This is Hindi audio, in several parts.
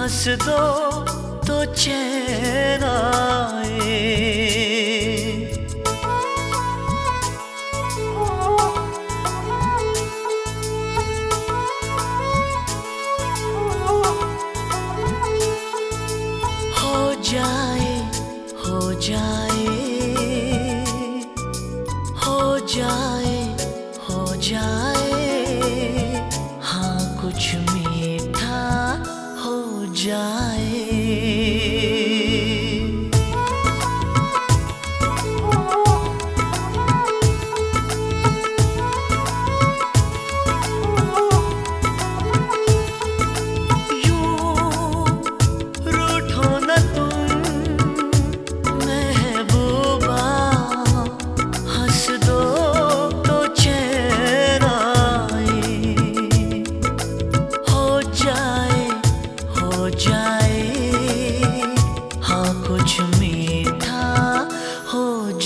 हंस दो तो चैन आए। हो जाए हो जाए हो जाए हो जाए। हाँ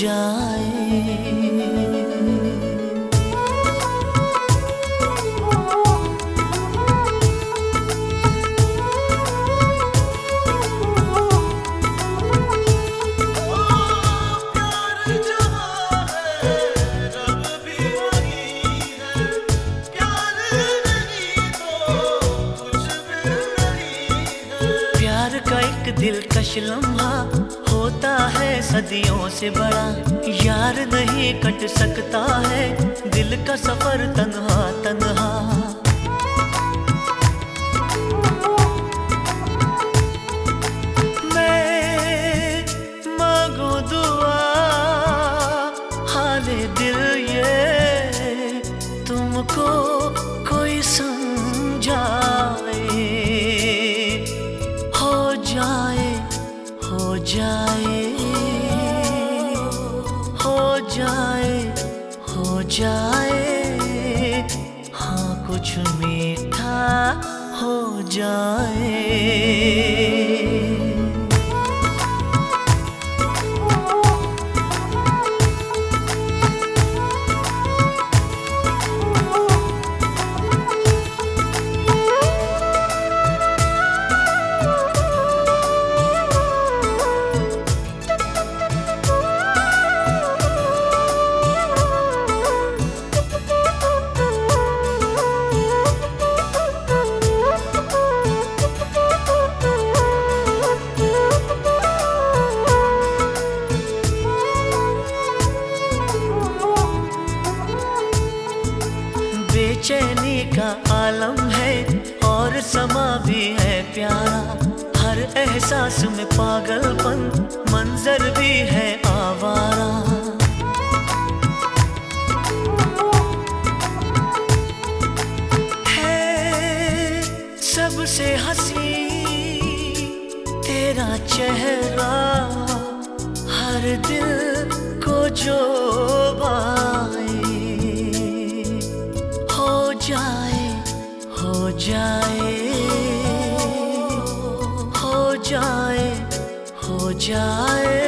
जाए। प्यार का लम्हा सदियों से बड़ा यार नहीं कट सकता है दिल का सफ़र तन्हा तन्हा। मांगू दुआ दिल ये, तुमको कोई समझाए जाए। हाँ कुछ मीठा हो जाए। बेचैनी का आलम है और समा भी है प्यारा। हर एहसास में पागलपन, मंजर भी है आवारा। है सबसे हसी तेरा चेहरा, हर दिल को जो बाए जाए हो जाए हो जाए हो जाए।